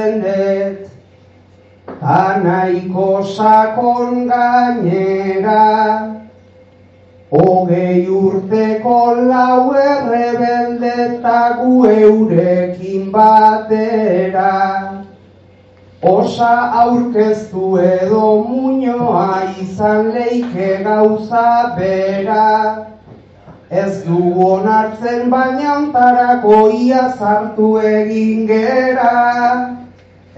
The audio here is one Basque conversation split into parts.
zendet, Tanaiko sakon gainera, Hogei urteko lau errebelde gu eurekin batera. Osa aurkeztu edo muñoa izan leike gauza bera. Ez dugu onartzen baina ontarako ia zartu egin gera.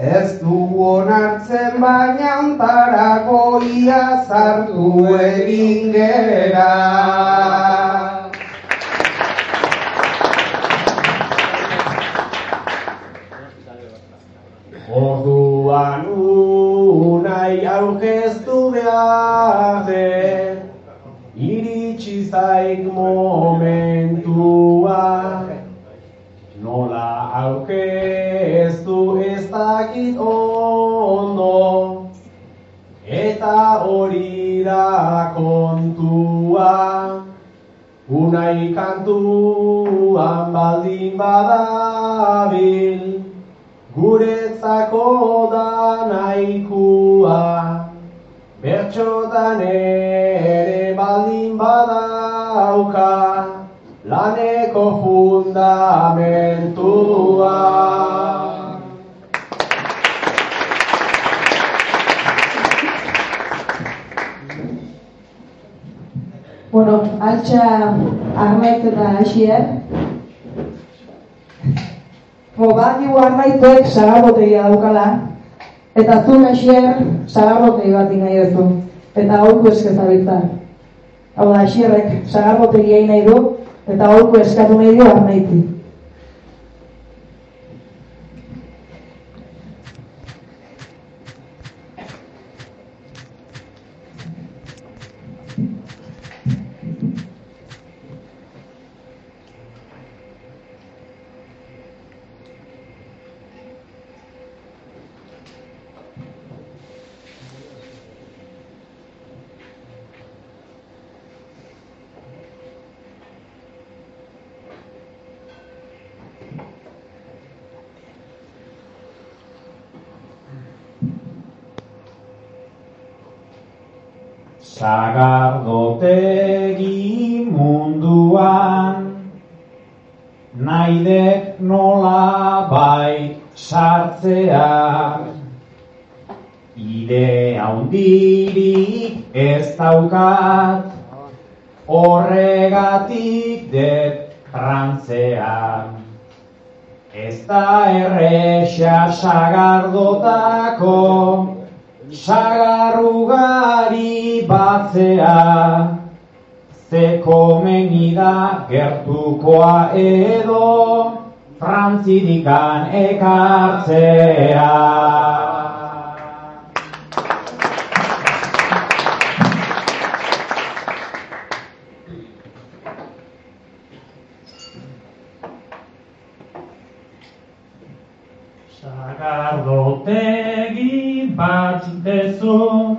Ez dugu onartzen baina ontarako ia zartu egin gera. Orduan unai aurkeztu behar iritsi zaik momentua nola aurkeztu ez dakit ondo eta hori da kontua unai kantuan baldin badabil guretzako da nahikua bertxotan ere baldin badauka laneko fundamentua. Bueno, altxa arnait eta asier. Bo, badakigu arnaituek zagarrotegia daukala, eta zuen asier zagarrotegi bat nahi duzu, eta aurku eskezabiltza. Hau da, asierrek zagarrotegia nahi du, eta aurku eskatu nahi du arnaiti. Sagardotegi munduan Naidek nola bai sartzea. Ide haundirik ez daukat Horregatik det trantzea Ez da erresa sagardotako sagarrugari batzea, ze komeni da gertukoa edo frantzidikan ekartzea. Dezu,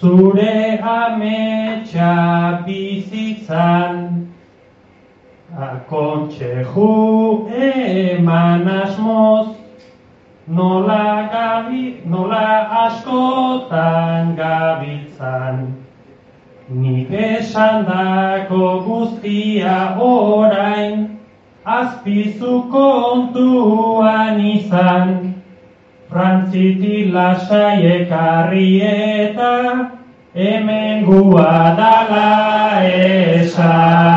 zure ametsa bizitzan, Kontxeju eman asmoz, nola, gabi, nola askotan gabitzan. Nik esandako guztia orain, azpizu kontuan izan, Frantziti lasai eta hemen gua dala esan.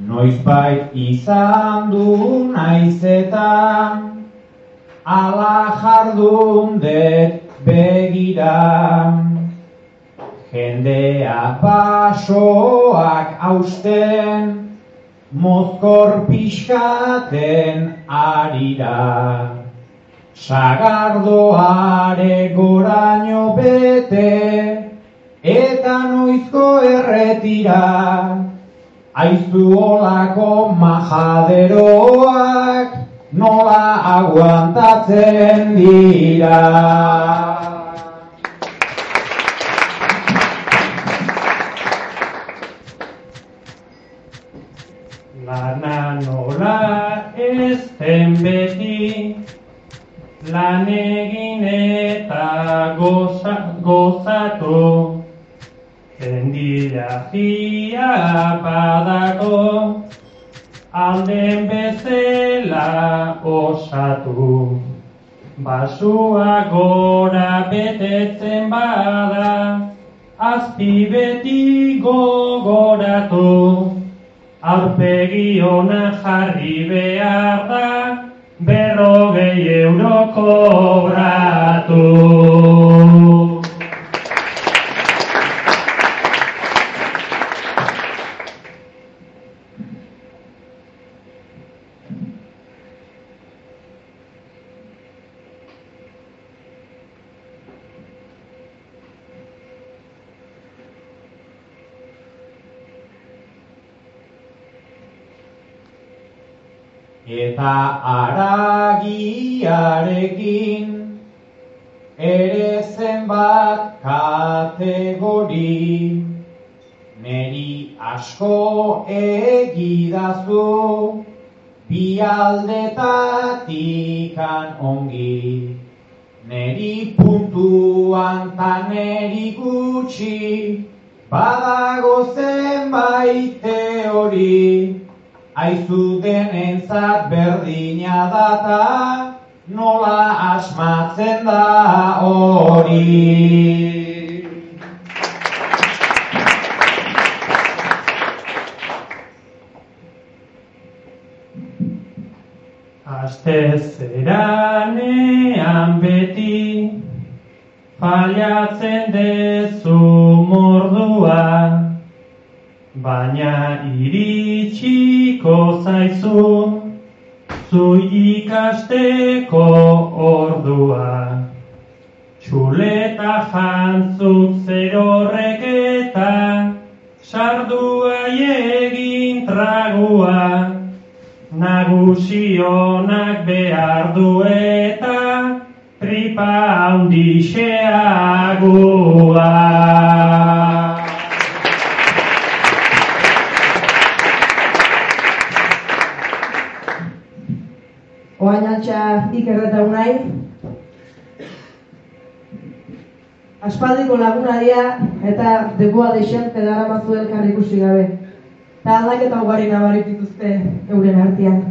Noizbait izan du naiz eta ala jardun det begira. Jendea basoak hausten, mozkor pixkaten arira. Sagardoare goraino bete, eta noizko erretira. Aizu olako majaderoak, nola aguantatzen dira. Alden beti lan egin eta goza, gozatu. Jendila jia badako alden bezela osatu. Basua gora betetzen bada azpi beti gogoratu aurpegi ona jarri behar da berrogei euro kobratu. Eta aragiarekin ere zenbat kategori Neri asko egidazu bi aldetatikan ongi Neri puntuan ta neri gutxi badago zenbait teori Aizu denentzat berdina data, nola asmatzen da hori. Aste zeranean beti Fallatzen dezu mordua Baina iritsiko zaizu Zu ikasteko ordua Txuleta jantzuk zer horrek eta Sardua egin tragua Nagusionak behar du eta tripa handixeagua. Altxa ikerreta unai. Aspaldiko lagunaria eta degoa deixente dara mazu elkar ikusi gabe. Eta aldaketa ugari nabarik dituzte euren artean.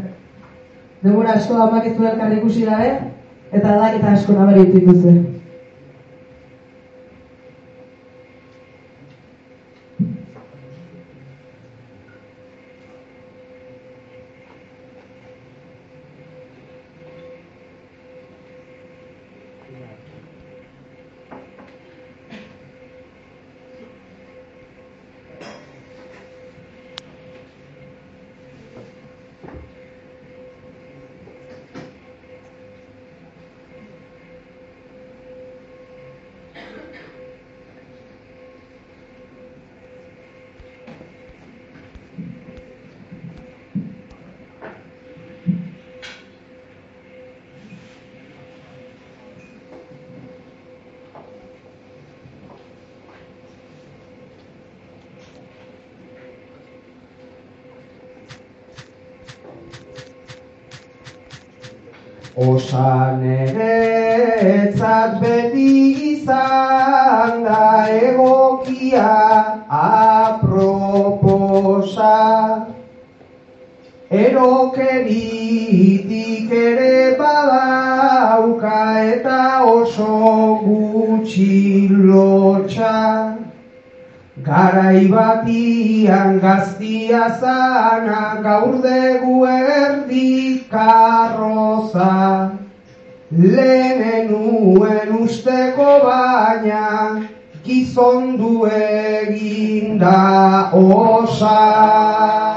Denbora asko damakizu elkar ikusi gabe eta aldaketa asko nabarik dituzte. Osan eretzat beti izan da egokia aproposa. Erokeritik ere badauka eta oso gutxi lotxa. Garai batian gaztia zana gaur degu erdi karroza. Lehenen nuen usteko baina gizondu eginda osa.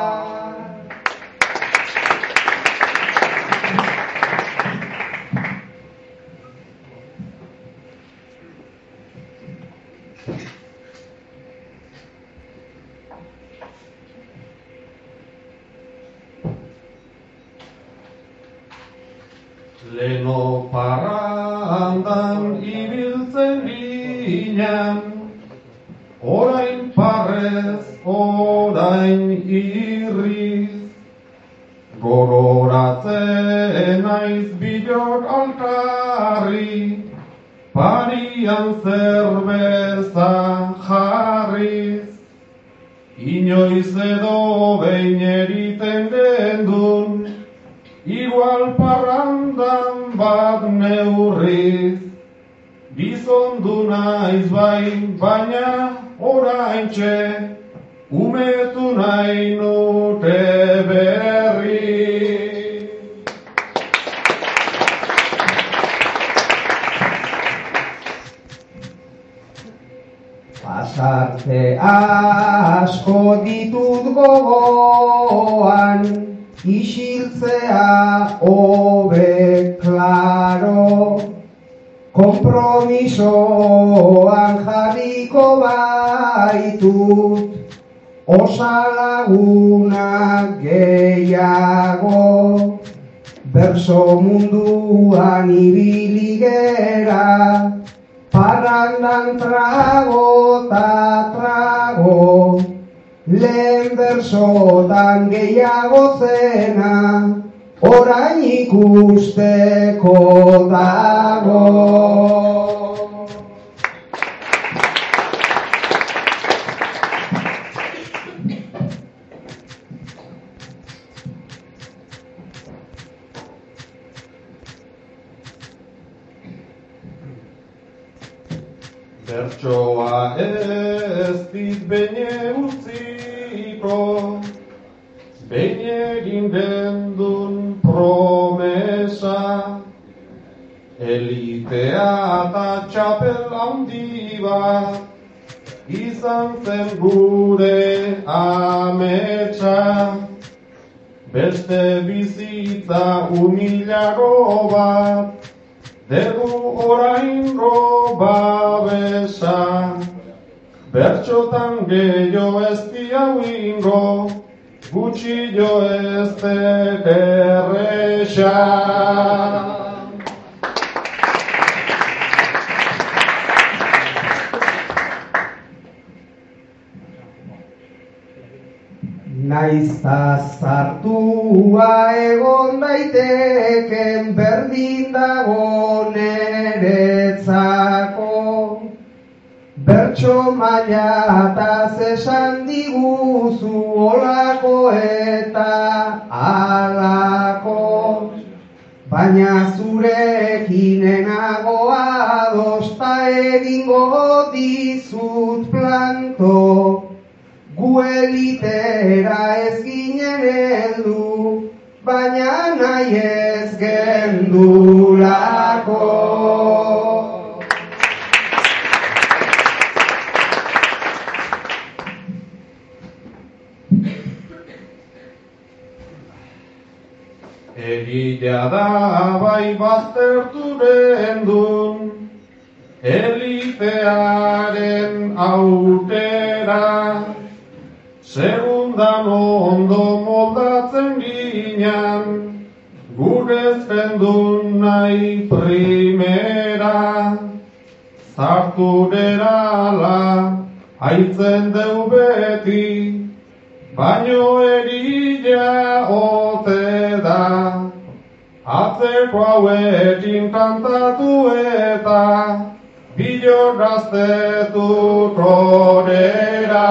Oraintxe, umetu nahi nute berri. Pasarte asko ditut gogoan, isiltzea hobe klaro. Kompromisoan jarriko baitut, osalagunak gehiago. Berso munduan ibili gera, Parrandan trago ta trago, lehen bersotan gehiago zena, orain ikusteko dago. Bene utziko, behin egin dendun promesa, elitea eta txapel handi bat, izan zen gure ametsa, beste bizitza humilago bat, Degu orain roba besa, bertxotan gehiago ez diau ingo, gutxi jo ez erresa. Naizta zartua egon daiteken berdin dago neretzako. Bertso maila eta zesan diguzu olako eta alako. Baina zurekin enago adosta egingo dizut planto. Gu elitera ez ginen heldu, baina nahi ez gendulako. Egitea da bai baztertu dendun, elitearen autera, segundan ondo moldatzen ginean, gure zendun nahi primera, zartu derala, haitzen deu beti, baino egilea ote da. Atzeko hauekin kantatu eta bilo gaztetu korera.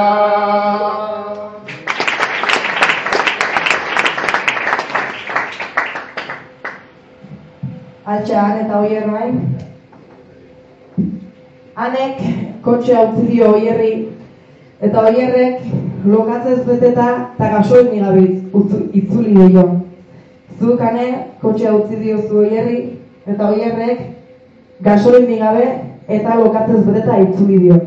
Altxan eta oier nahi. Hanek kotxea utzi dio oierri eta oierrek lokatzez beteta eta gasoin itzu- itzuli dio. Zuk ane kotxea utzi diozu oierri eta oierrek gasoin gabe eta lokatzez beteta itzuli dio.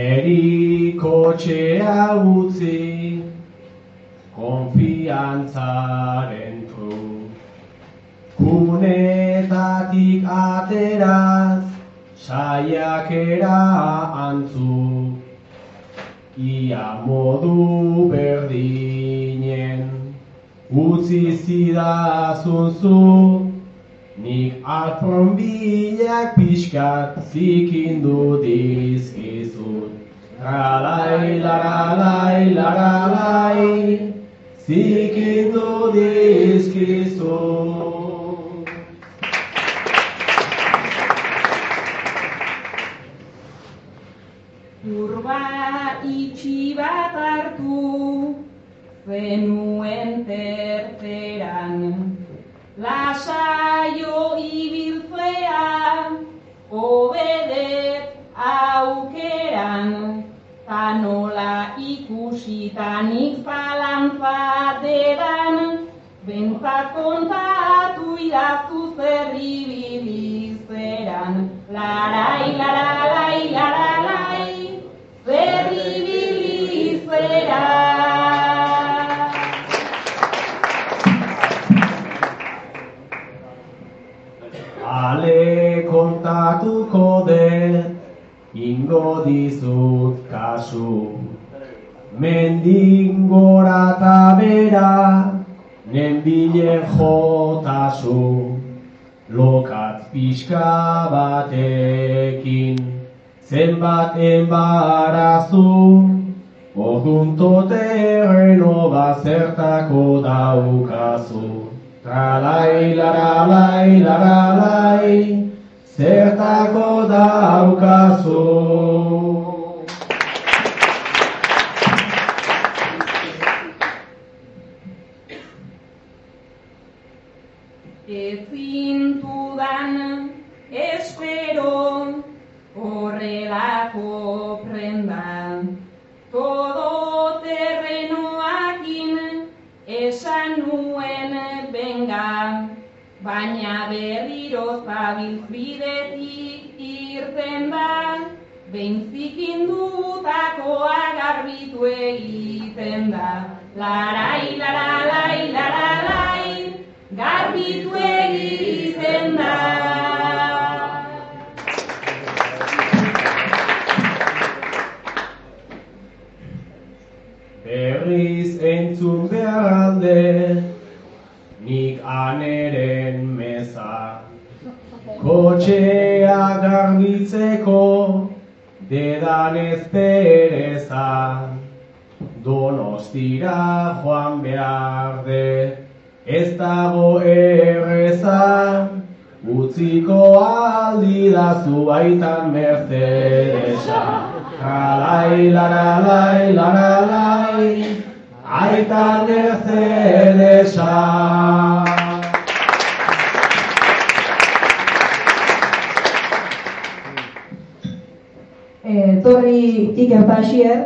Neri kotxea utzi, konfiantzaren tru. Kunetatik ateraz, saiakera antzu. Ia modu berdinen, utzi zidazun zu, Nik alfonbilak pixkat zikindu dizkizut. Ralai, laralai, laralai, zikindu dizkizut. Kurba itxi bat hartu, zenuen terteran. Lasaio ibiltzea, obedet aukeran, ta nola ikusitanik zalantza dedan, bentzat kontatu idazu zer ibilizeran. Larai, laralai, laralai, zer ibilizeran. Ale kontatuko det, ingo dizut kasu. Mendin gora eta bera, nenbilen jotasu. Lokatz pixka batekin, zenbat embarazu, Ordun terreno bazertako daukazu. Tralai, laralai, laralai, zertako daukazu. Da, behin zikindutakoa garbitu egiten da. Larai, laralai, laralai, garbitu egiten da. Ez pereza. Donostira joan behar de, ez dago erreza. Utziko aldi da zu baitan Mercedesa. Tralai, laralai, laralai, aitan Mercedesa. Eh, torri Iker eta Asier,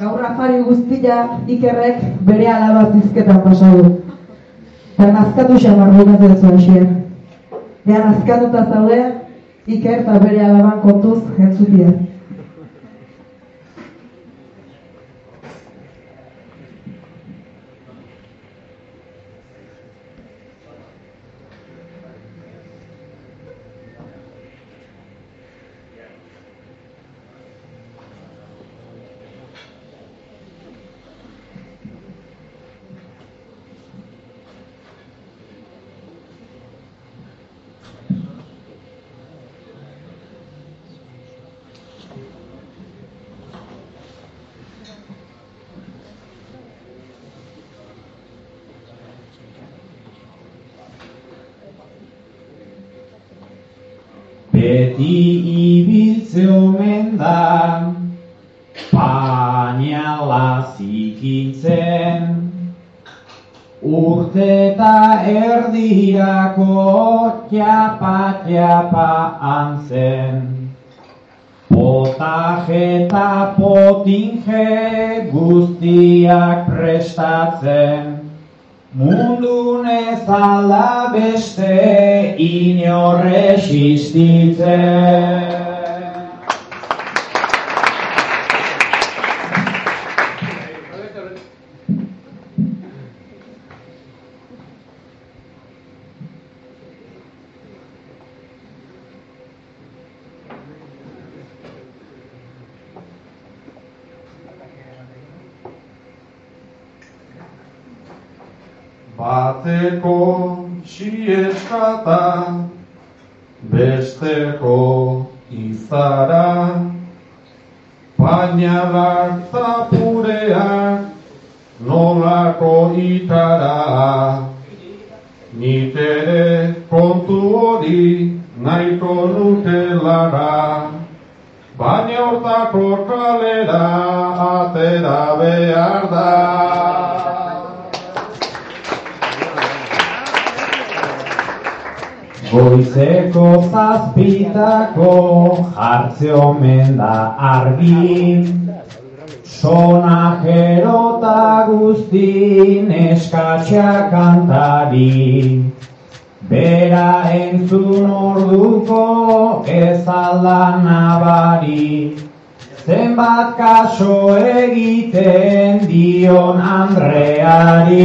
gaur afari guztia Ikerrek bere alaba zizketan pasa du. Eta nazkatu xamarru gatu ez Asier. Ea nazkatuta zaude, Iker eta bere alaban kontuz entzutia. Eta erdirako txapa-txapa antzen. Potaje eta potinje guztiak prestatzen, Mundu nezala beste inorre existitzen. Bateko sieskata, besteko izara, painalak zapureak nolako itara. Nik ere kontu hori nahiko nukelara, baina hortako kalera atera behar da. Goizeko zazpitako jartze omen da argi, sonajero eta guzti neskatxa kantari. Bera entzun orduko ez nabari, zenbat kaso egiten dion Andreari.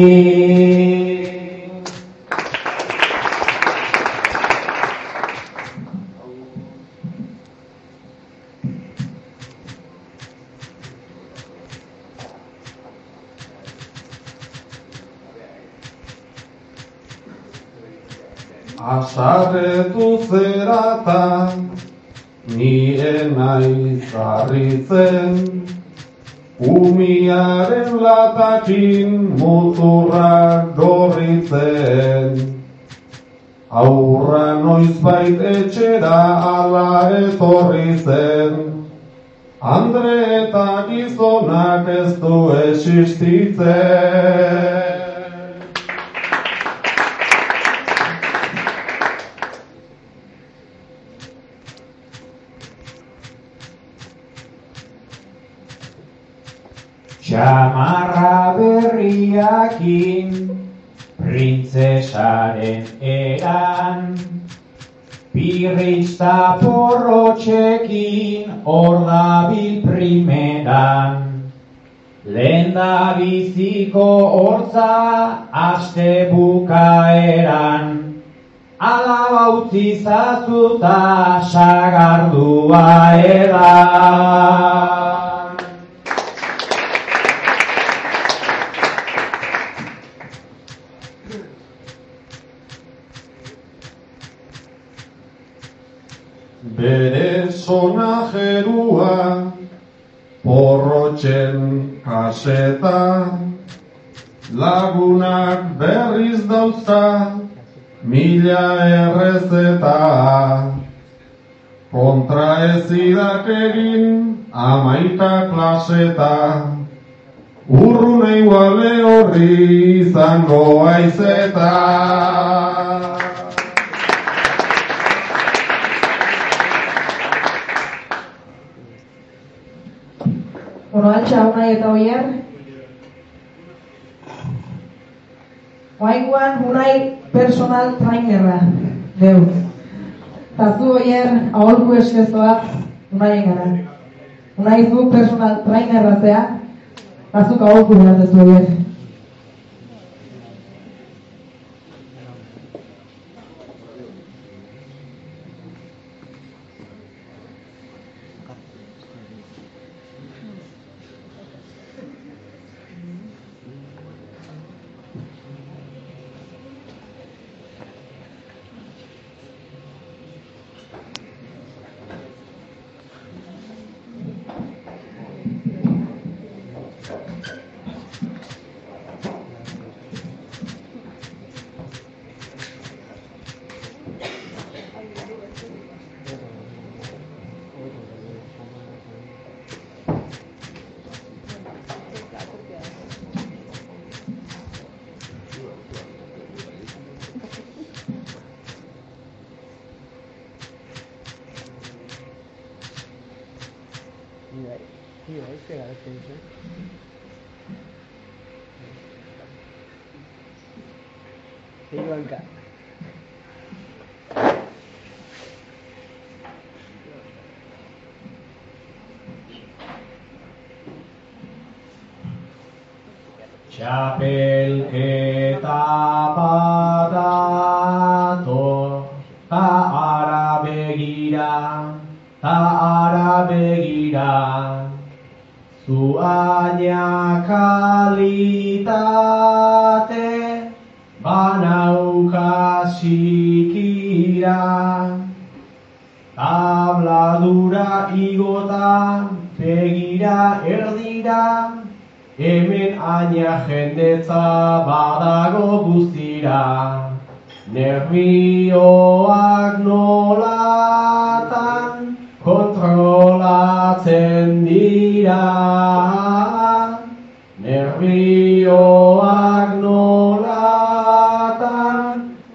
Asarretu zeratan, nire naiz harritzen, umiaren latakin muturrak gorritzen. Aurra noizbait etxera ala etorri zen, Andre eta gizonak ez du existitzen. Txamarra berriakin, printzesaren eran, Pirritza porrotxekin hor dabil primeran. Lehen da biziko hortza aste bukaeran, Alaba utzi zazuta sagardua edan. Bere sonajerua porrotxen kaseta Lagunak berriz dauzka mila errezeta. Kontra ezidak egin amaika klaseta Urrune iguale horri izango aizeta Bueno, altxa unai eta oier. Oaingoan unai personal trainerra, deu. Eta zu oier, aholku eskezoak unaien gara. Unai zu personal trainerra zea, bazuk aholku behar dezu oier. Begira erdira, hemen aina jendetza badago guztira. Nervioak nolatan kontrolatzen dira. Nervioak nolatan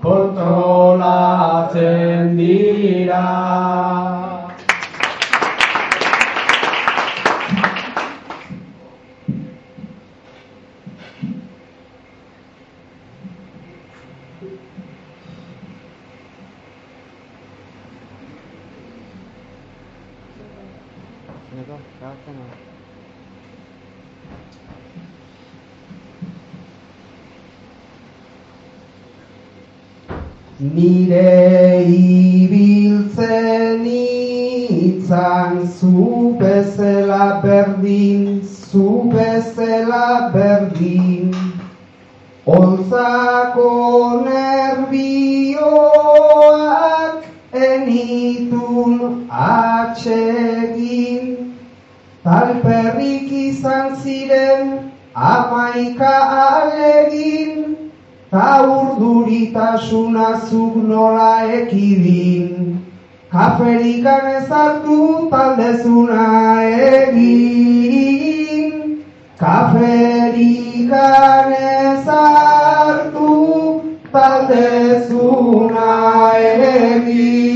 kontrolatzen dira. Nire ibiltzen itzan zu bezala berdin, zu bezala berdin. Olzako nerbioak enitun atsegin. Talperrik izan ziren amaika alegin. Ta urduritasuna zuk nola ekidin, kaferikan ez hartu taldezuna egin. Kaferikan ez hartu taldezuna egin.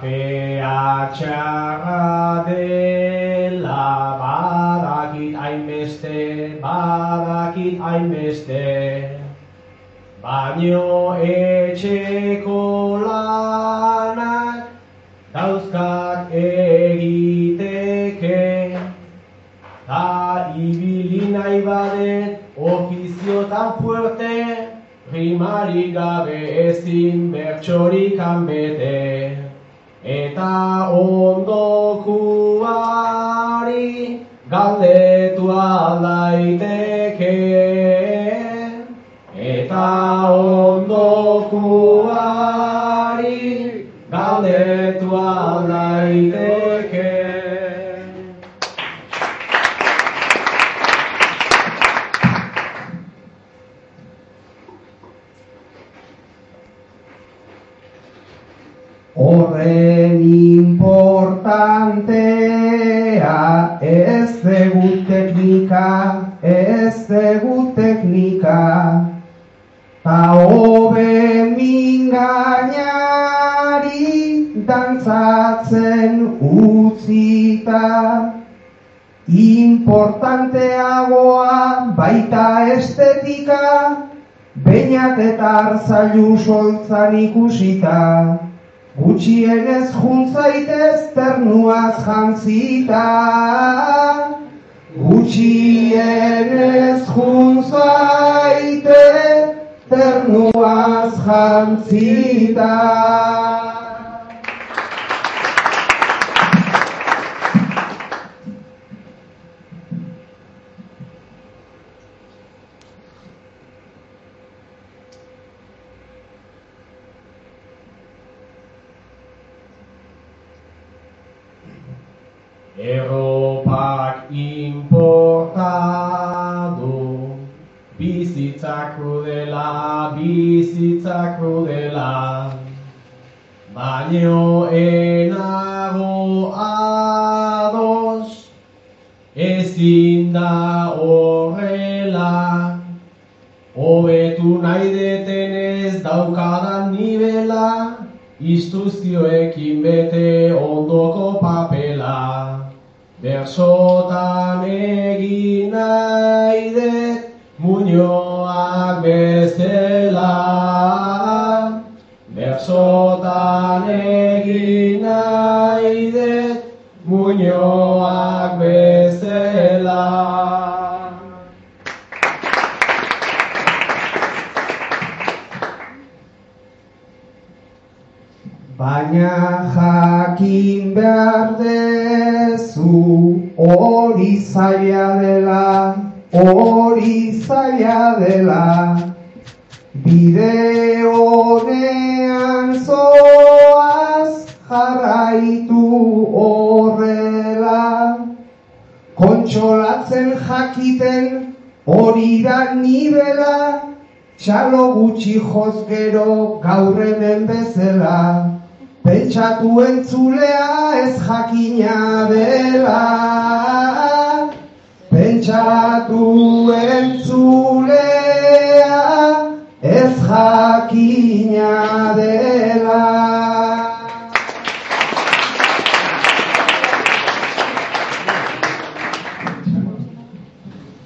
Kafea txarra dela badakit hainbeste, badakit hainbeste. Baino etxeko lanak dauzkak egiteke. Ta ibili nahi badet ofiziotan fuerte, rimari gabe ezin bertxorikan bete. Eta ondokuari galdetu aldaiteke. Eta ondokuari galdetu aldaiteke. Beinat eta arzailu soltzan ikusita, gutxienez juntzaitez ternuaz jantzita. Gutxienez juntzaite ternuaz jantzita. Europak inporta du bizitza krudela, bizitza krudela. Baino enago ados ez ezin da horrela, hobetu nahi deten ez daukadan nibela, instruzioekin bete ondoko papela. Bersotan egin nahi dut muñoak bezala. Bersotan egin nahi dut muñoak bezala. Baina jakin behar dezu hori zaila dela, hori zaila dela. Bide honean zoaz jarraitu horrela. Kontsolatzen jakiten hori da nibela, txalo gutxi joz gero gaur hemen bezala. Pentsatu entzulea ez jakina dela. Pentsatu entzulea ez jakina dela.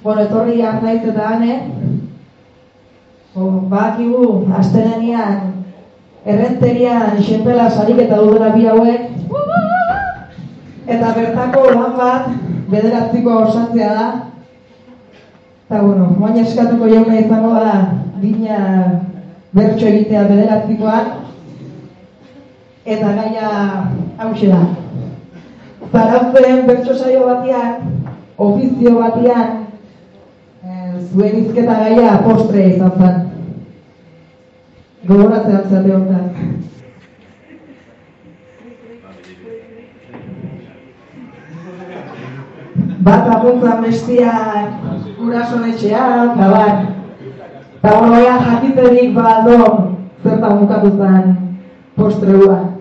Bueno, etorri arnaiz eta ane, bakigu, astenean, errenterian, xenpela sarik eta dudera bi hauek, eta bertako lan bat, bederatziko osatzea da, eta bueno, moain eskatuko jauna izango da, dina bertso egitea bederatzikoan, eta gaia hause da. Zarautzen bertso saio batean, ofizio batean, eh, zuen izketa gaia postre izan zen. Gogoratzen zate hortaz. Bat apuntzan bestiak gurason etxean, eta bat. Eta bueno, ea jakiterik baldo zertan bukatu zen postreua.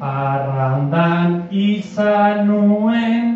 Arrandan izan nuen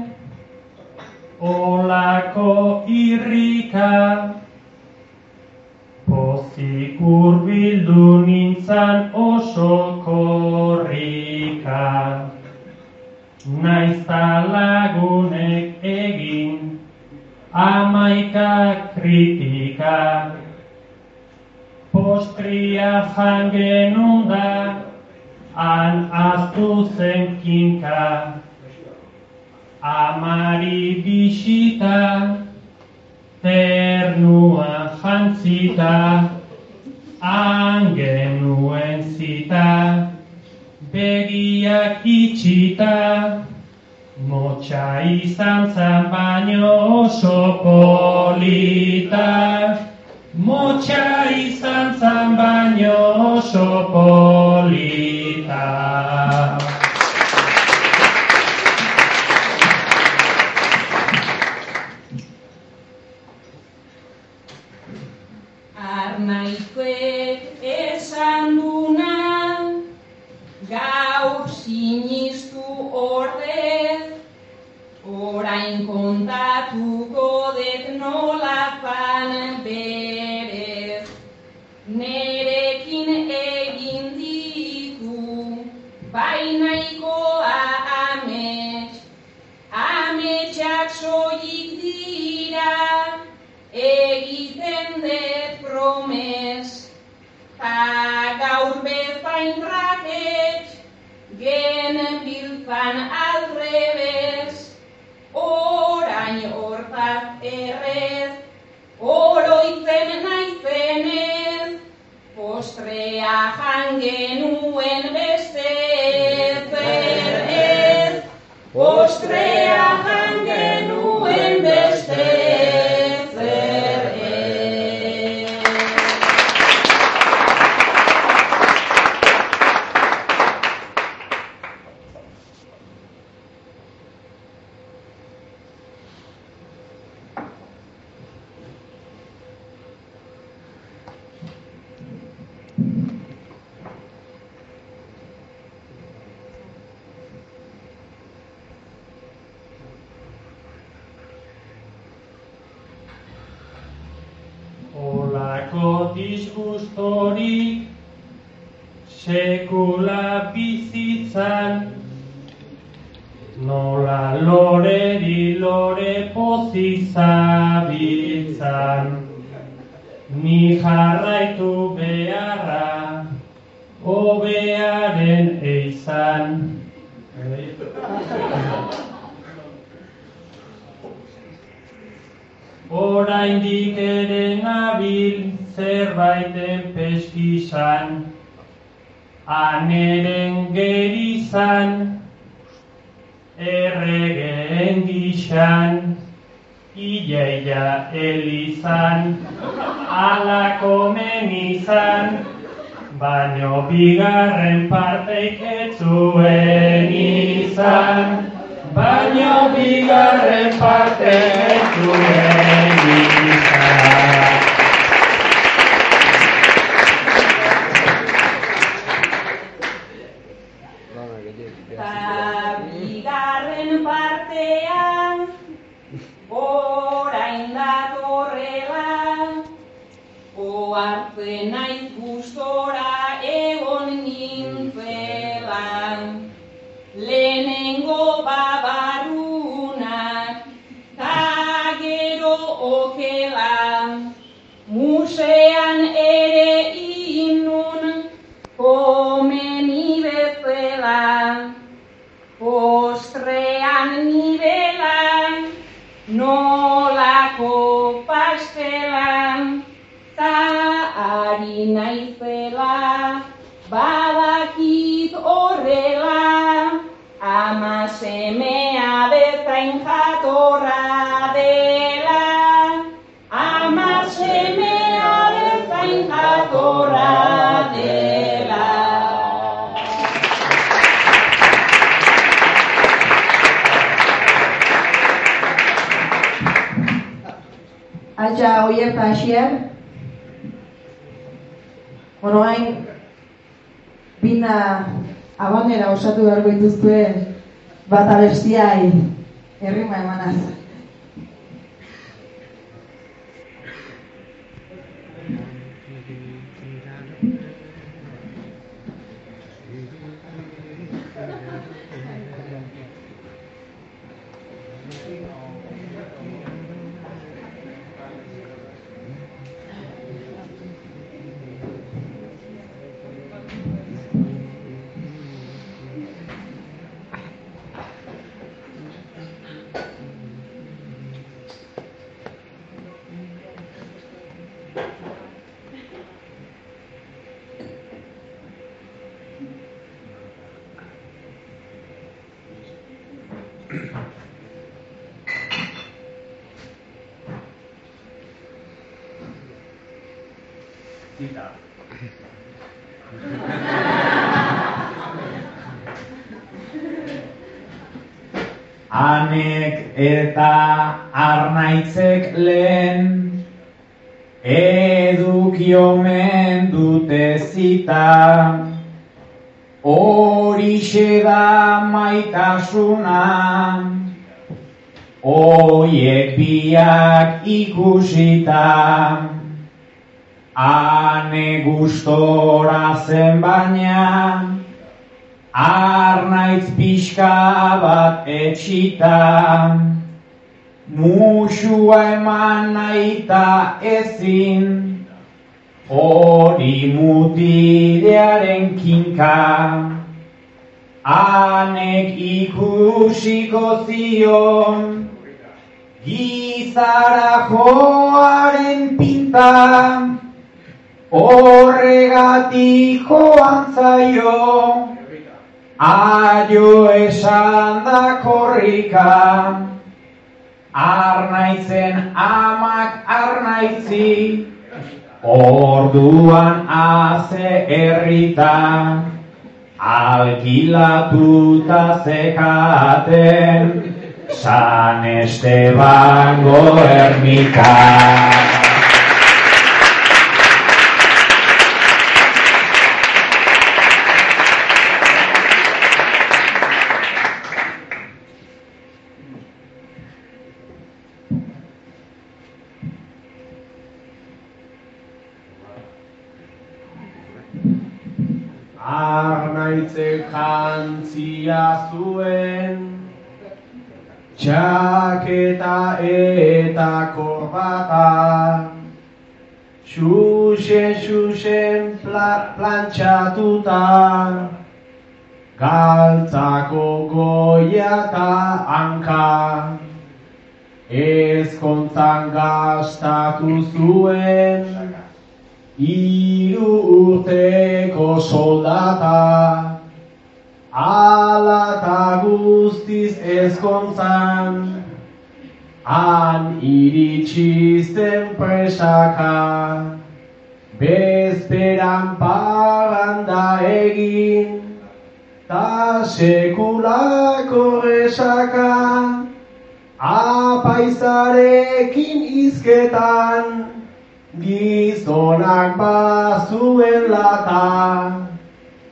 disgustorik sekula bizitzan zerbaiten peskisan, aneren gerizan, erregeen gixan, Iaia elizan, ala komen izan, baino bigarren parteik ez zuen izan. Baino bigarren parte ez zuen izan. Ta ari naizela, badakit horrela, ama semea bezain jatorra dela, ama semea bezain jatorra dela. Altxa oier eta asier. Oroain, bina abonera osatu beharko dituzue bat abestiai herrima emanaz. Eta arnaitzek lehen eduki omen dute zita. Horixe da maitasuna, Oiek biak ikusita, ane gustora zen baina, arnaitz pixka bat etxita, musua eman naita ezin, hori mutidearen kinka, anek ikusiko zion, Gizara joaren pinta, horregatik joan zaio, aio esan da korrika, arnaitzen amak arnaitzi, orduan aze herrita, alkilatuta zekaten, San Estebango ermita. Arnaitzek jantzia zuen, txaketa eta korbata, xuxen xuxen pla, plantxatuta, galtzako goia eta hanka, ezkontzan gastatu zuen, Iru urteko soldata, ala eta guztiz ezkontzan, han iritsizten presaka, bezperan paranda egin, ta sekulako resaka, apaizarekin izketan, gizonak bazuen lata,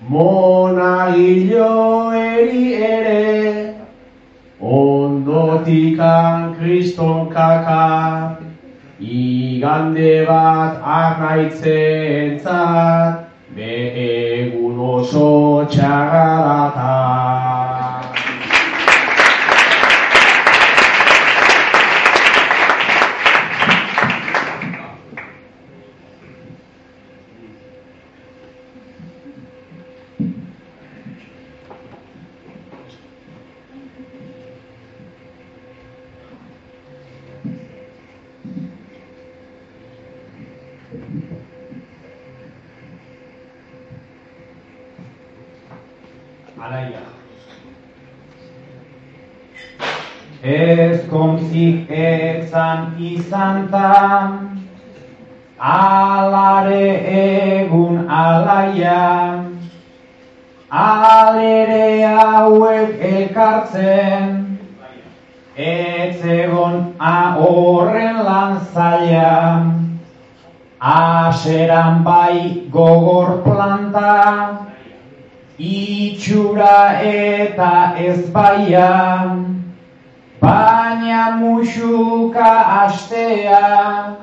mona eri ere, ondotikan kriston kaka, igande bat arnaitzen zat, be egun oso txarrata. Kontzik etzan izan tan, alare egun alaia, alere hauek elkartzen, ez egon horren lan zaila, aseran bai gogor planta, itxura eta ezbaian, baina musuka astea,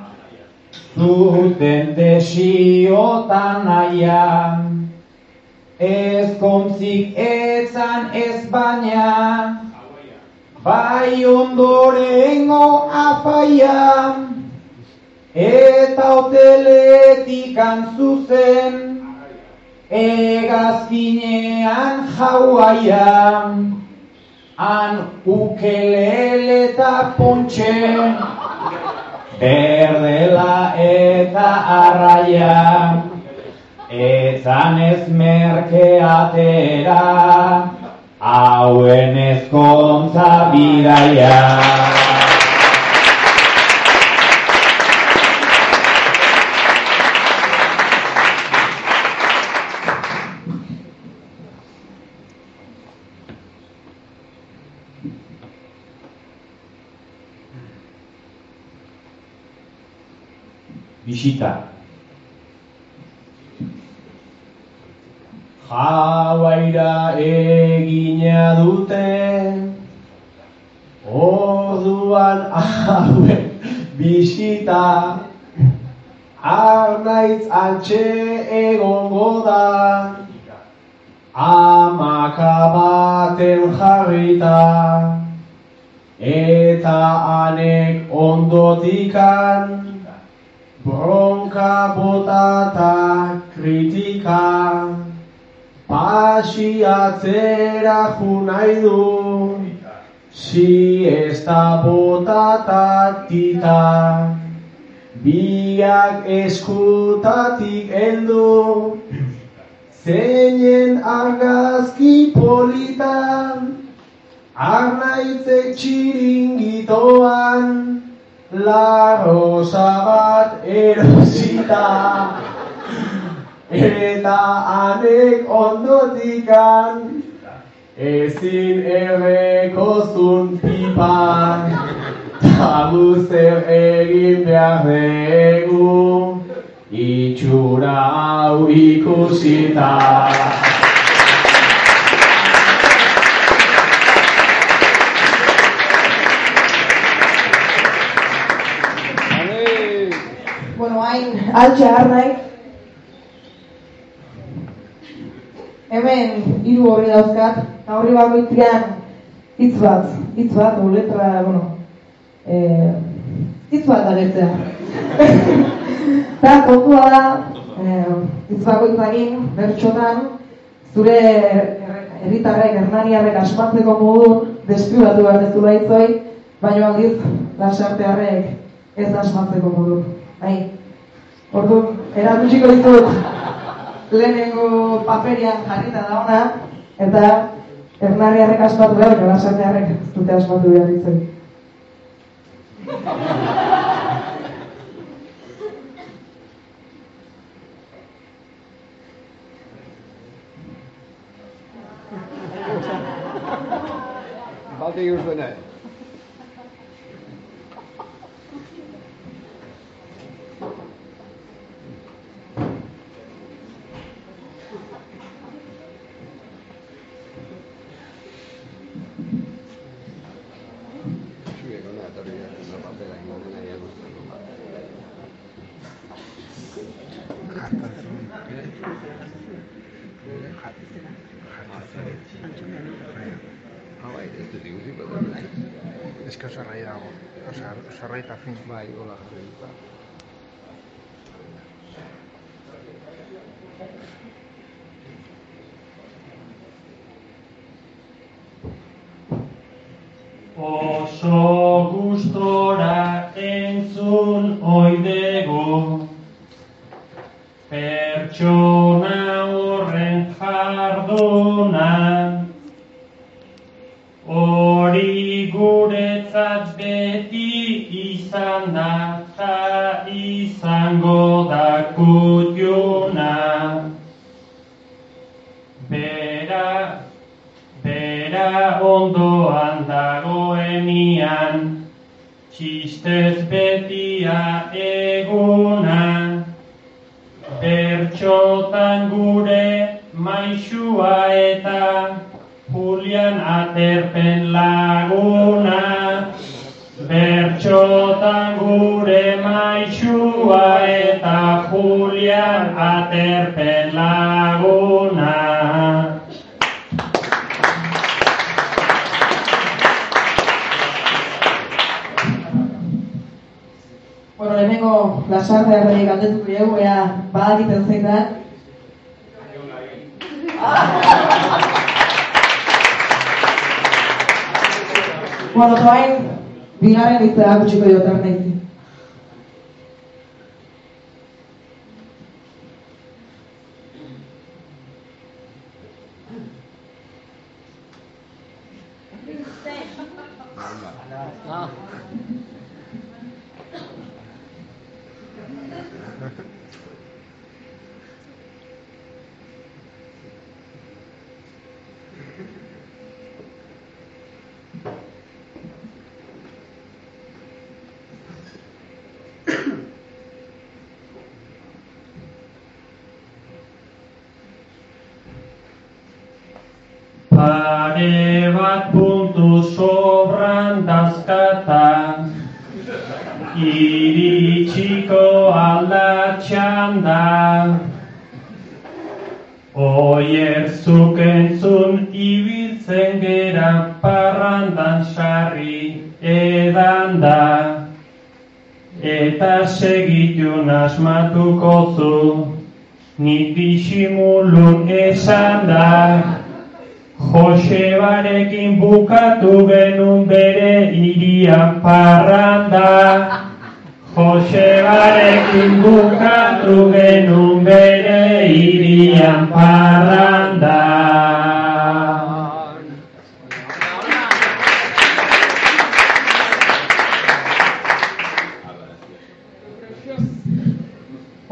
zuten desiotan nahian, ez kontzik etzan ez baina, bai ondorengo afaian, eta hoteletik zuzen, Egazkinean jauaian, han ukelele eta pontxe, berdela eta arraia, etzan ez merke atera, hauen ezkontza bidaia. Bisita. Hauaira egina dute Orduan hauen bisita Arnaitz antxe egongo da Amaka baten jarrita Eta anek ondotikan Bronka botata kritika Pasiatzera ju nahi du. Si ez da botata tita Biak eskutatik heldu. Zeinen argazki politan Arnaitzek txiringitoan La rosa bat erosita. Eta anek ondotikan Ezin errekozun pipan. Tabu zer egin behar dugu Itxura hau ikusita Bueno, hain altxe nahi. Hemen hiru horri dauzkat, eta horri bakoitzean hitz bat, hitz bat, o letra, bueno, eh, hitz bat agertzea. Eta kontua da, eh, hitz bakoitzakin, bertxotan, zure herritarrek, hernaniarrek asmatzeko modun, deskribatu behar dezula hitzoi, baina aldiz, lasartearrek ez asmatzeko modu. Bai. Ordu, erakutsiko ditut lehenengo paperian jarrita da ona, eta hernaniarrek asmatu behar, eta lasartearrek ez dute asmatu behar ditzen. Bate iurzene. Ez que oso arrai dago. Oso, oso arrai eta fin. Bai, bueno, toain, bigarren hitza akutsiko dut ernaizi. bat da Oier entzun ibiltzen gera parrandan sarri edan da. Eta segitun asmatuko zu Ni disimulun esan da. Josebarekin bukatu genun bere irian parranda Josebarekin bukatu genun bere irian parranda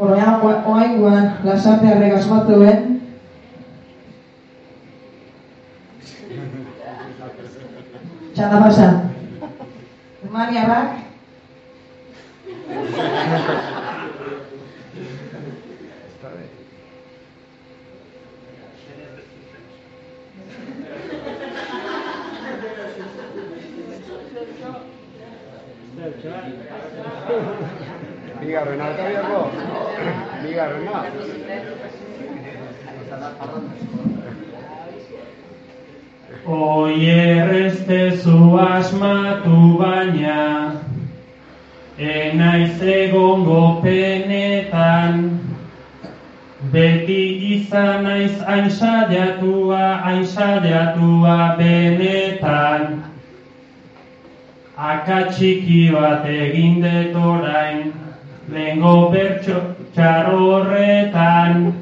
Bueno, ya oaingoan lasartearrek asmatu ben. Txanda pasa. Maniarrak. Bigarren alkabiako. Bigarrena. Oier ez tezu asmatu baina Enaiz egongo penetan Beti izan naiz hain saiatua, hain benetan. Akatxiki bat egin dut orain Lengo bertso txarorretan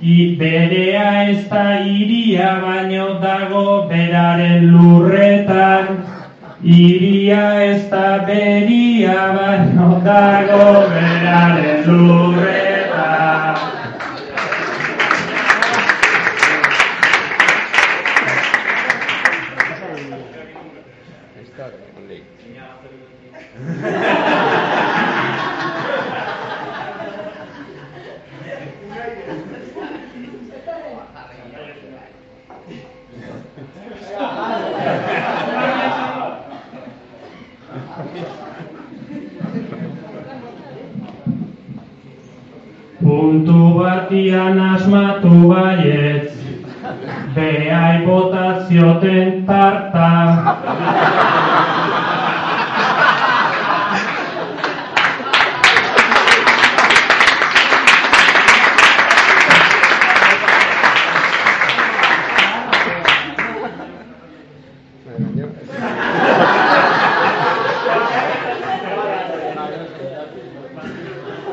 I berea ez da iria baino dago beraren lurretan Iria ez da beria baino dago beraren lurretan botazioten tarta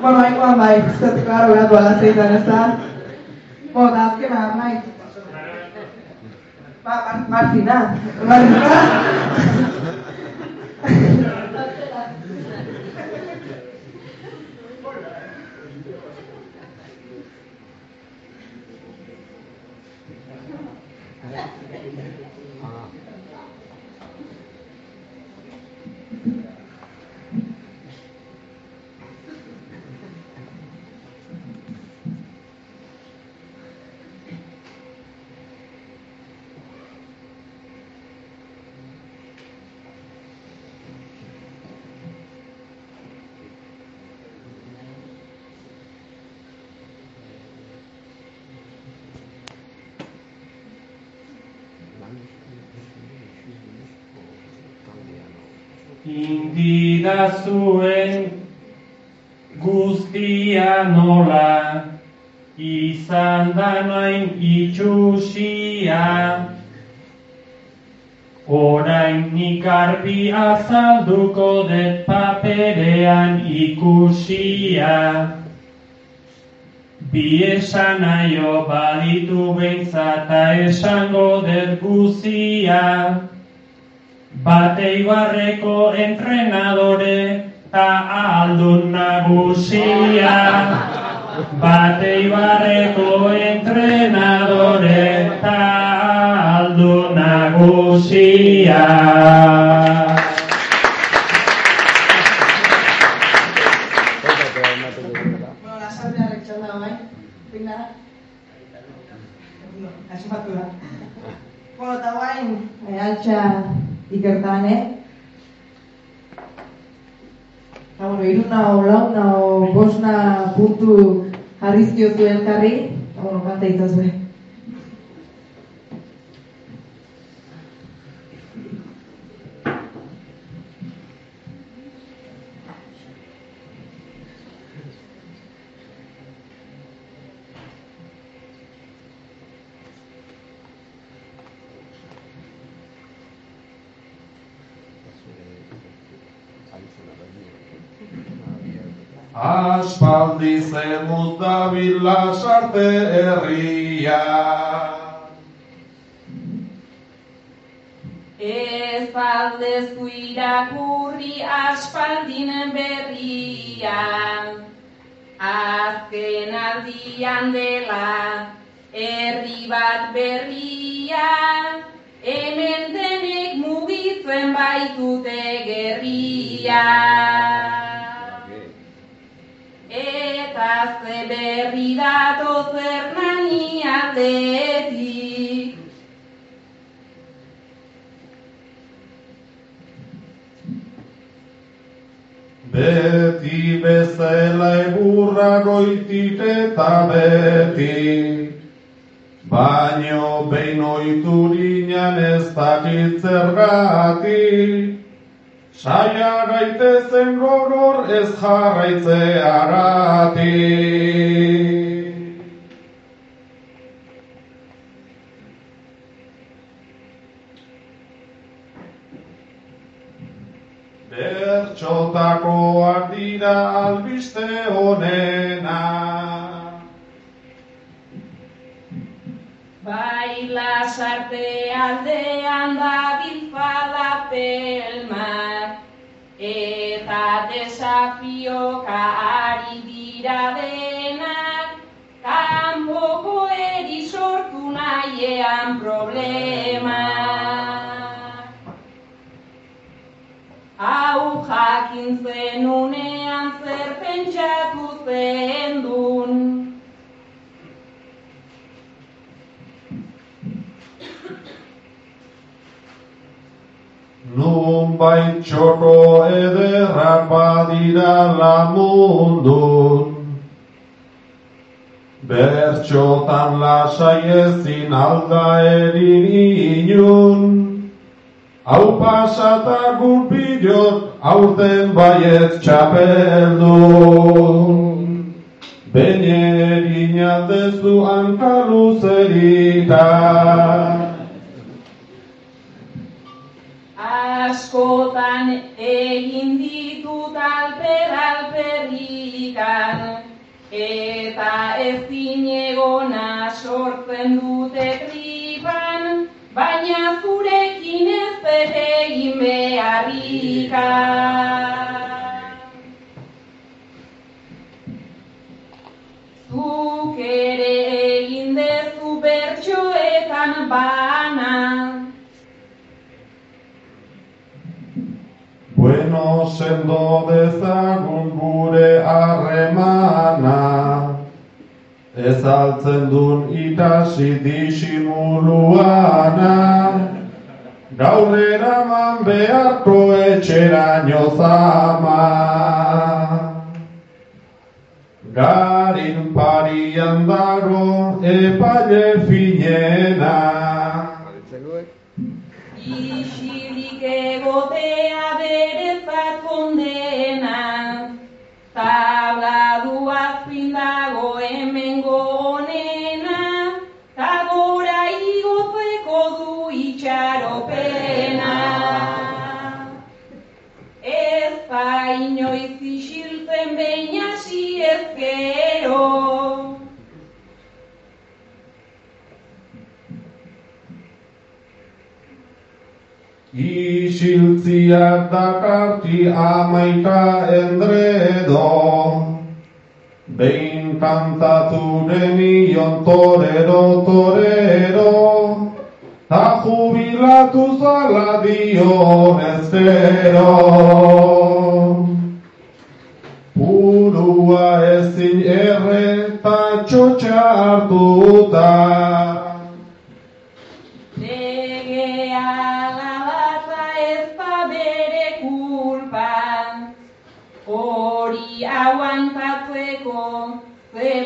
Bueno, oaingoan bai, uste dut, klaro, behatu alazeitan, ez da? Na. Zuen guztia nola. Izan da nain itxusia. Orain nik argi azalduko det paperean ikusia. Bi esan naio baditu behintzata esango dut guzia Bate ibarreko entrenadore ta aldun nagusia. Bate ibarreko entrenadore ta aldun nagusia. Bueno, da. guain, altxa ikertan, eh? Eta, bueno, iruna o launa o bosna puntu jarrizkiozu elkarri, eta, bueno, kanta itazue. Aspaldi zemuz dabil lasarte herria. Ez aldezu irakurri aspaldin berria, azken aldian dela herri bat berria, hemen denek mugitzen baitute gerria. Eta ze berri datoz Hernani aldetik. Beti bezala egurra goitik eta beti. Baino behin oiturinan ez dakit zergatik. Saia gaitezen gogor ez jarraitzeagatik. Bertxotakoak dira albiste honena. Bai lasarte aldean da bilfala pelmak, eta desafioka ari dira denak, kanpoko eri sortu nahiean problemak. Hau jakin zenunean zer pentsatu zendun, Nun bait txoko ederrak badira lamundun. Bertxotan lasai ezin alda erin inun. Hau pasata gurpilot aurten baiet txapeldun. Bene erin aldezu hankaluzerita. Askotan egin ditut alper alperrikan, eta ezin egona sortzen dute tripan, baina zurekin ez dut egin beharrikan. Ere egin dezu bertsoetan bana, Bueno, sendo dezagun gure harremana, ez altzen dun itasi disimuluana, gaur eraman beharko etxeraino zama. Garin parian dago epaile finena, Isilik egotea berezat responder. Isiltziak dakarti amaika endredo, behin kantatu genion torero, torero, ta jubilatu zala dion ezkero. Purua ezin erre ta txotxa hartuta,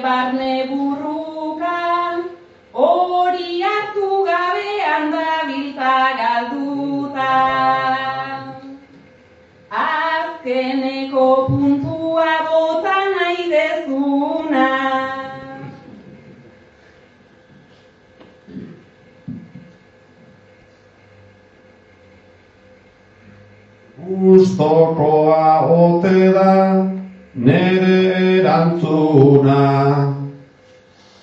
barne burrukan, hori hartu gabean da bilta galduta. Azkeneko puntua bota nahi dezuna. Gustokoa ote da nere erantzuna.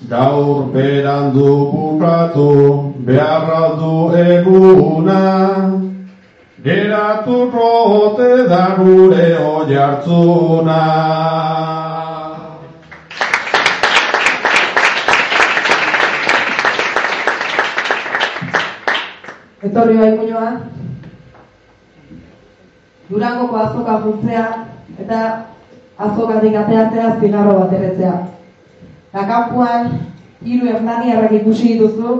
Gaur berandu bukatu beharra du eguna. Geratuko ote da gure oiartzuna Etorri bai muñoa. Durangoko azoka eta azokatik ateatzea zigarro bat erretzea. Eta kanpoan hiru hernaniarrak ikusi dituzu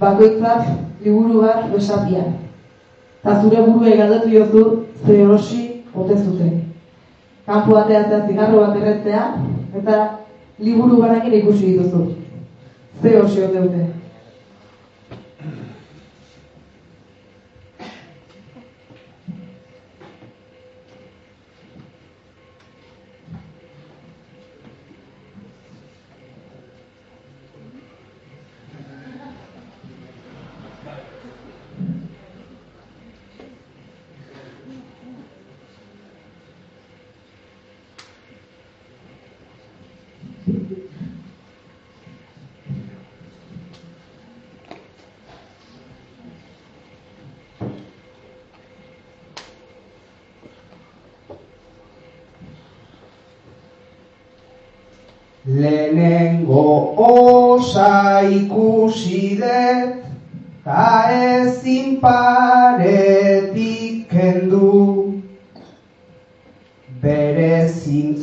bakoitzak liburu bat besatian. Eta zure burua galdetu jozu ze erosi ote zuten. Kanpo ateatzea zigarro bat erretzea eta liburu banakin ikusi dituzu. Ze osi ote dute. Lehenengo osa ikusi dut, ta ezin paretik kendu. Bere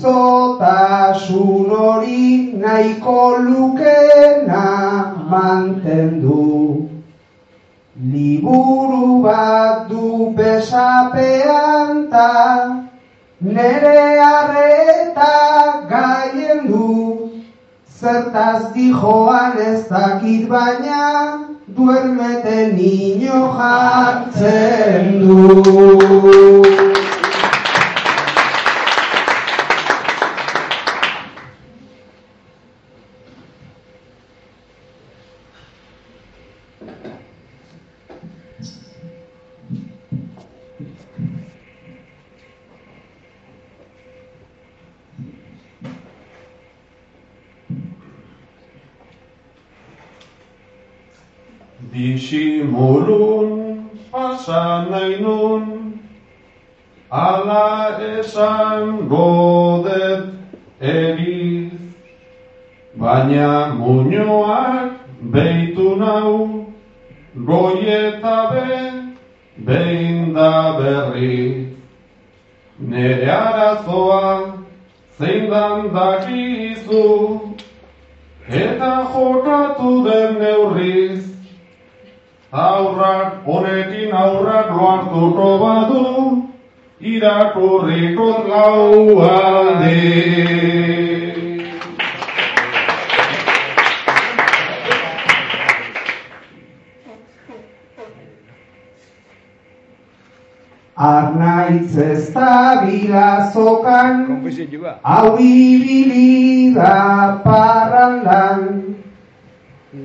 zintzotasun hori nahiko lukena mantendu. Liburu bat du besapean ta nere arreta gaien du. Zertaz dijoan ez dakit baina duermete niño jartzen du. Dan dakizu, eta jokatu den neurriz. Aurrak, honekin aurrak loartuko badu, irakurriko lau aldi. Arnaitz ez da bilazokan, Konfesioa. hau ibili da parrandan,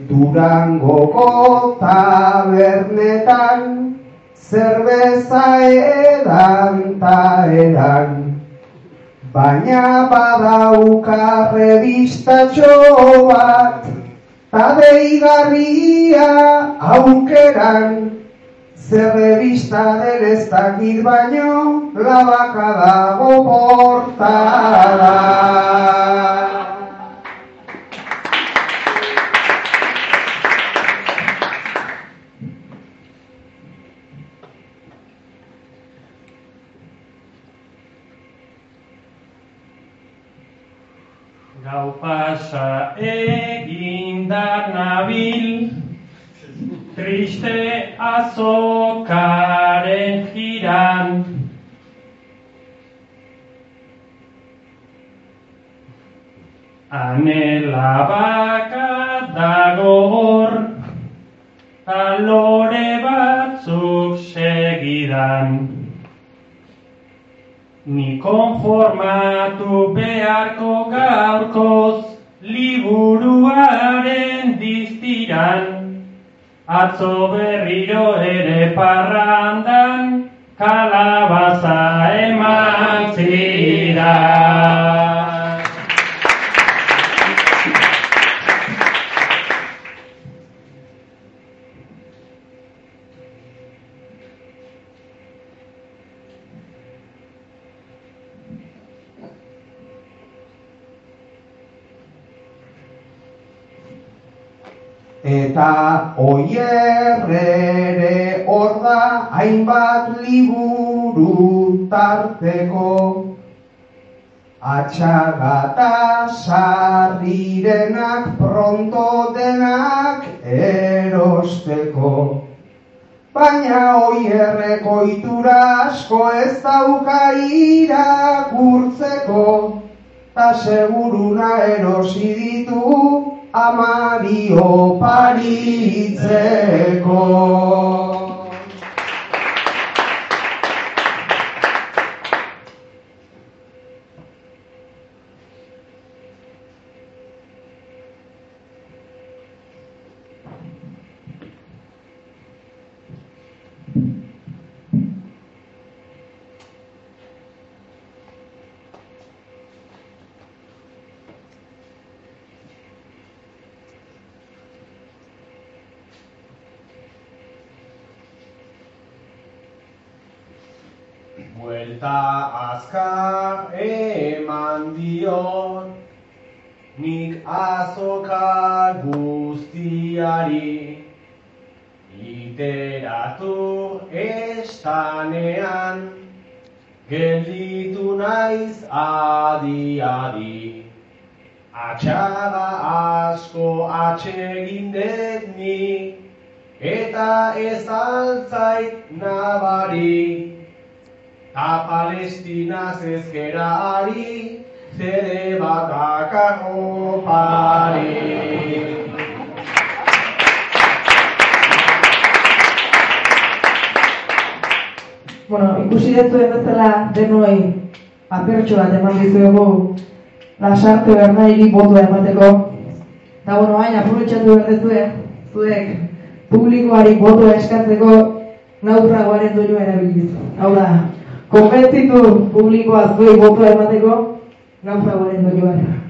Durangoko tabernetan, zerbeza edan ta edan. Baina badauka revistatxo bat, ta deigarria aukeran, zer revista den ez baino, labaka dago portada. Gau pasa egindar nabil, triste azokaren jiran. Anela baka dago hor, talore batzuk segidan. Ni konformatu beharko gaurkoz, liburuaren diztiran. Atzo berriro ere parrandan, kalabaza eman zidan. Eta oier ere hor da hainbat liburu tarteko. Atxagata sarrirenak pronto denak erosteko. Baina oierreko itura asko ez dauka irakurtzeko. Ta seguruna erosi ditu amario paritzeko. Azkar eman dion, nik azoka guztiari, literatur estanean, gelditu naiz adi-adi. Atxaga asko atsegin dut ni, eta ez altzait nabari. Ta palestinaz ezkera ari, zede batakako pari. Bueno, ikusi dezuen bezala denoi apertxo bat eman dizuegu lasarte bernairi botua emateko. Eta bueno, baina aprobetxatu behar dezue, zuek publikoari botua eskatzeko naufragoaren doinua erabiliz. Hau da, Con tu público azul y voto de Matecón, no favorezco.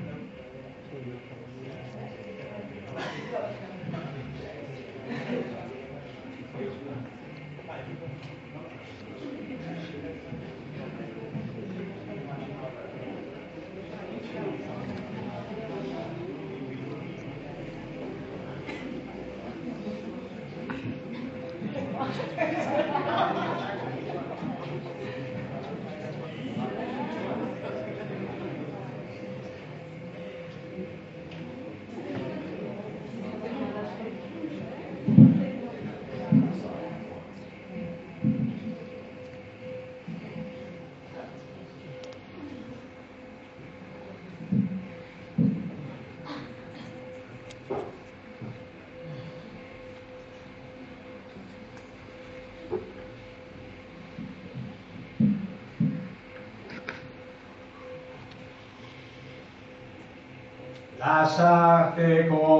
pasaje eh, con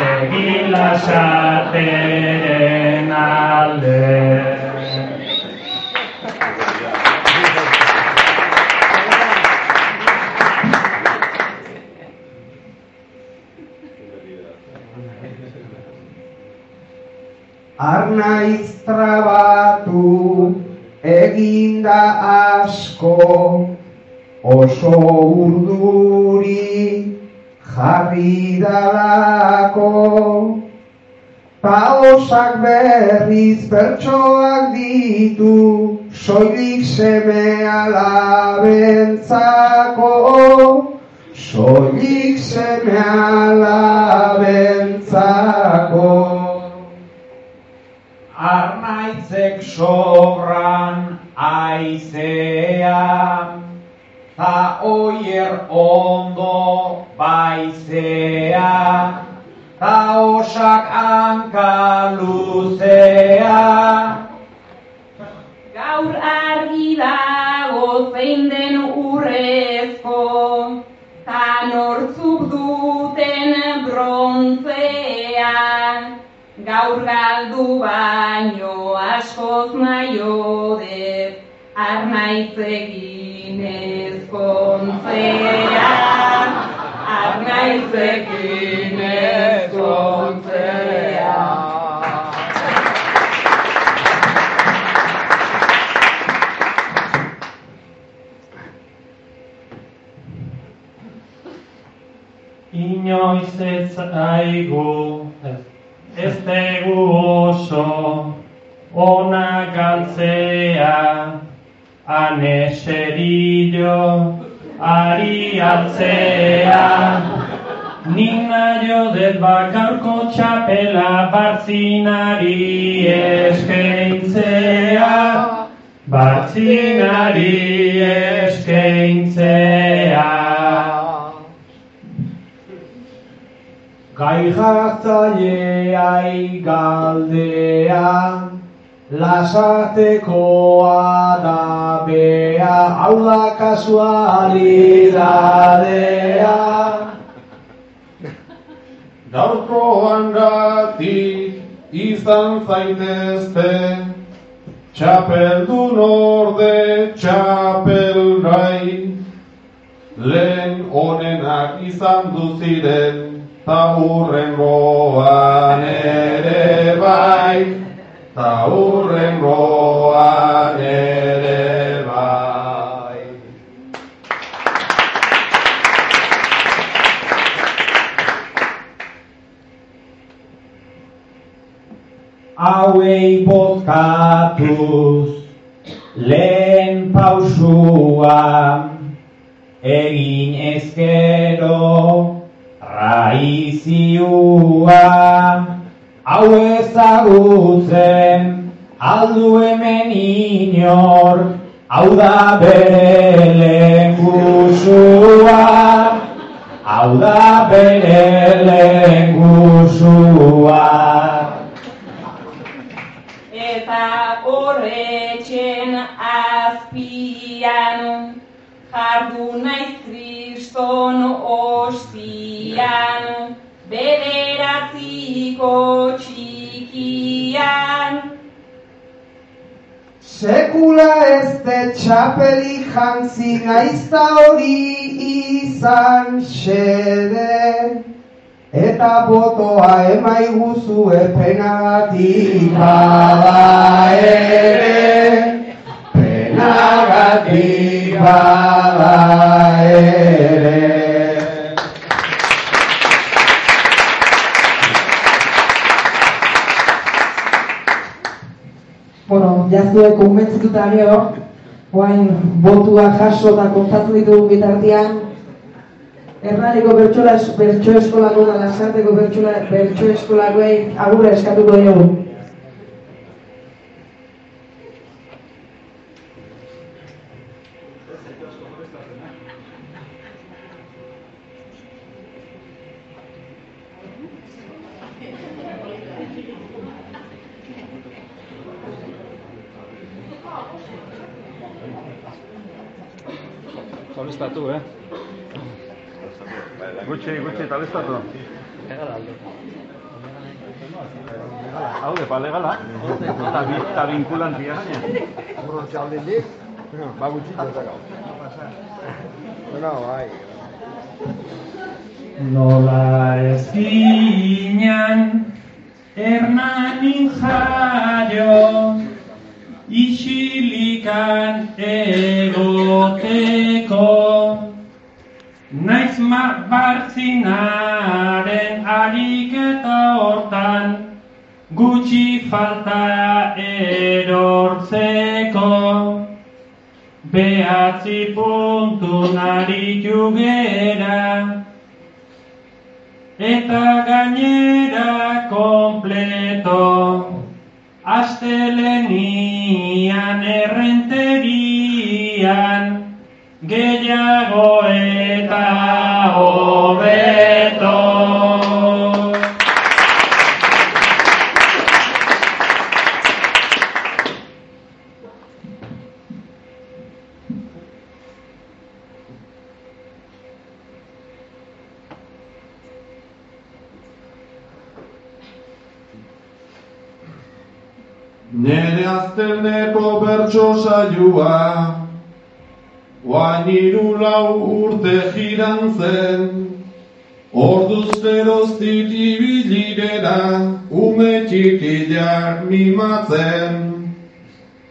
egin lasarteren alde. Arnaiz trabatu eginda asko oso urduri jarri dalako Ta osak berriz pertsoak ditu soilik seme alabentzako. Soilik seme alabentzako. Arnaitzek sobran aizea, ta oier ondo baizea, ta osak hanka luzea. Gaur argi dago zein den urrezko, ta nortzuk duten brontzea. Gaur galdu baino askoz naio dez, arnaitzekin ezkontzea. Arnaitzekin ezkontzea. Inoiz ez aigu, ez, tegu oso, ona galtzea, aneserillo, ari altzea. Nina jo dut bakarko txapela bartzinari eskeintzea, bartzinari eskeintzea. Gai jartzaileai galdea, lasartekoa da bea, hau da kasualidadea. Gaurkoan gatik izan zaitezte, txapeldun orde txapelgai, lehen onenak izan duziren, ta hurrengoan ere bai, ta hurrengoan ere bai. hauei bozkatuz lehen pausua egin ezkero raizioa hau ezagutzen aldu hemen inor hau da bere lehengusua hau da bere lehengusua eta horretxen azpian jardu naiz kriston ostian bederatziko txikian Sekula ez de txapeli jantzi naizta hori izan xede. Eta botoa emaiguzu epenagatik bada ere. Penagatik bada ere Jazue konbentzituta gero, oain botuak jaso eta kontatu ditugu bitartean, Hernaniko bertsola bertso eskolako da lasarteko bertsola bertso eskolakoei agurra eskatuko diogu. Talestatu, eh? Gutxi, gutxi, talestatu. Egala aldo. Hau de, pa legala. Vinculantia gaina. Horro txaldetik, ba gutxi jatakau. Bueno, bai. Nola ez ginean Hernanin jaio Isilikan egoteko Naiz ma bartzinaren ariketa hortan Gutxi falta erortzeko. Behatzi puntu naritu gera Eta gainera kompleto. Astelenian errenterian Gehiago eta hobeto bertso saioa Oain hiru lau urte jiran zen. Orduz geroztik ibili gera Ume txikilar mimatzen.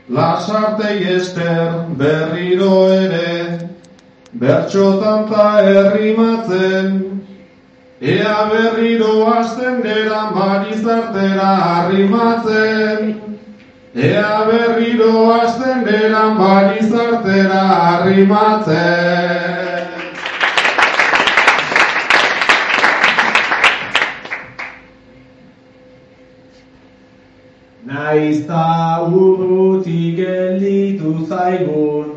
Lasartei esker berriro ere Bertxotan ta herrimatzen Ea berriro hasten gera marizartera arrimatzen Ea berriro hasten gera marizartera arrimatzen. Naiz ta urruti gelditu zaigun.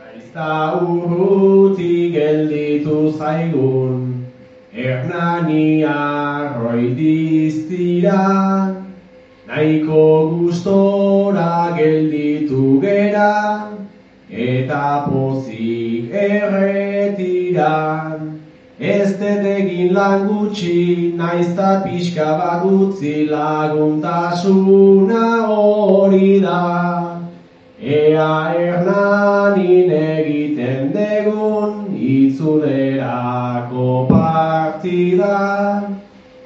Naiz ta urruti gelditu zaigun. Hernani arroi Nahiko gustora gelditu gera Eta pozik erretiran Ez dut egin lan gutxi, naiz ta pixka bat utzi laguntasuna hori da. Ea hernanin egiten degun itzulerako partida.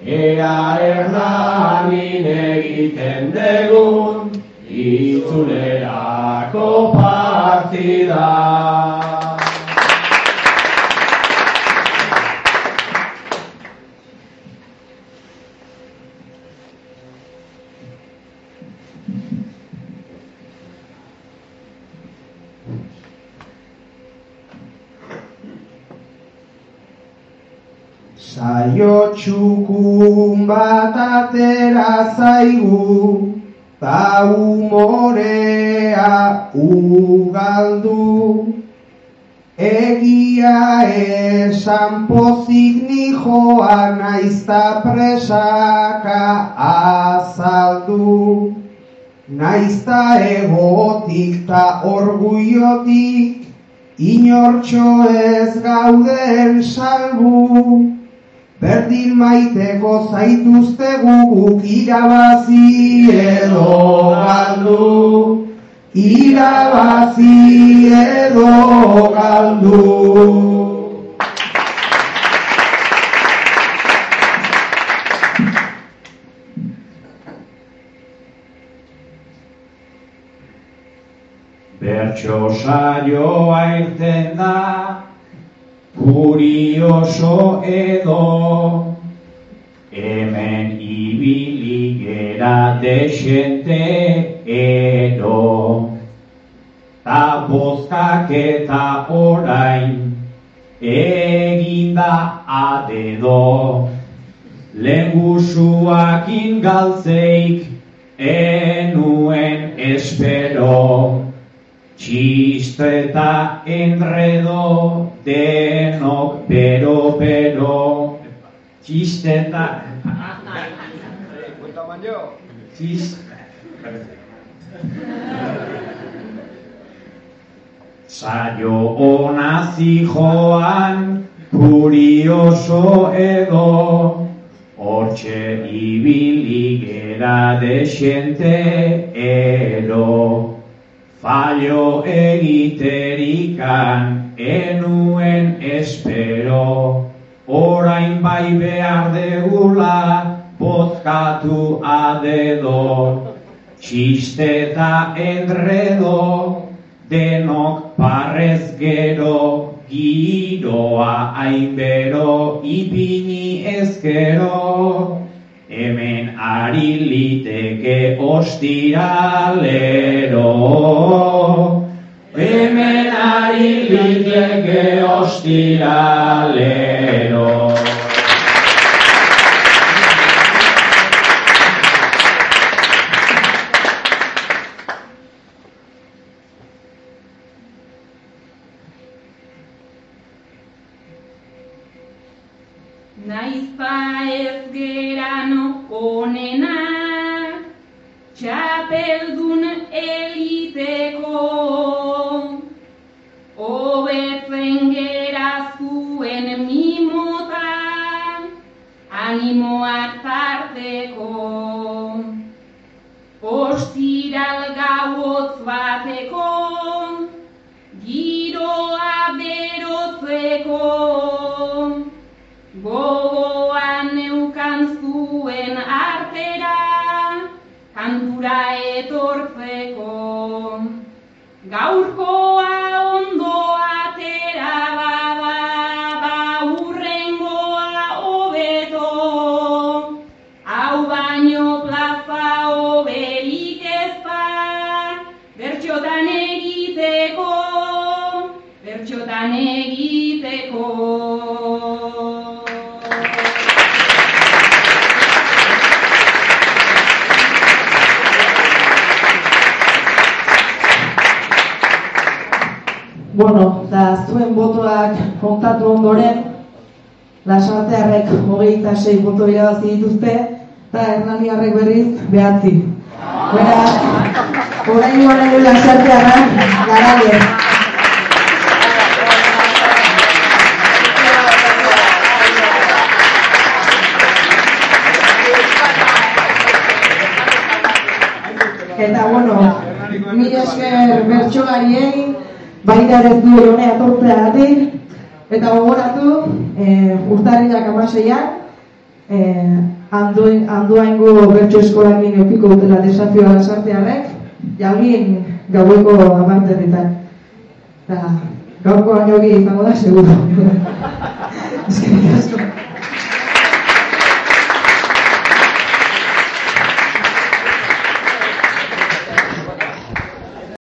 Ea hernanin egiten degun itzulerako partida. Saio txukun bat atera zaigu, ta umorea ugaldu. Egia esan pozik nijoa naizta presaka azaldu. Naizta egotik ta orgullotik, inortxo ez gauden salbu. Berdin maiteko zaituztegu guk irabazi edo galdu. Irabazi edo galdu. Bertso saioa irten da, kurioso edo, hemen ibili gera desente edo. Ta bozkak eta orain, eginda adedo, lengusuakin galtzeik, enuen espero. Txiste eta enredo denok pero pero Txiste eta Zaio ona zijoan, kurioso edo, hortxe ibili gera desente ero. Fallo egiterikan enuen espero, orain bai behar degula bozkatu adedo. Txisteta enredo, denok parrez gero, giroa hainbero, ipini ezkero. Hemen ari liteke ostiralero. Hemen ari liteke ostiralero. Hogeita sei boto irabazi dituzte, eta hernaniarrek berriz behatzi. Beraz, orain honen lasartearrak garaile. Eta, bueno, mila esker bertsolariei, baita ere du honea tortzeagatik, eta gogoratu, e, urtarriak amaseian, e, anduen, anduaingo bertso eskolakin eukiko dutela desafioa lasartearrek, jagin gaueko amarterritan. Eta gaurko jogi izango da, seguro. Eskerrik asko.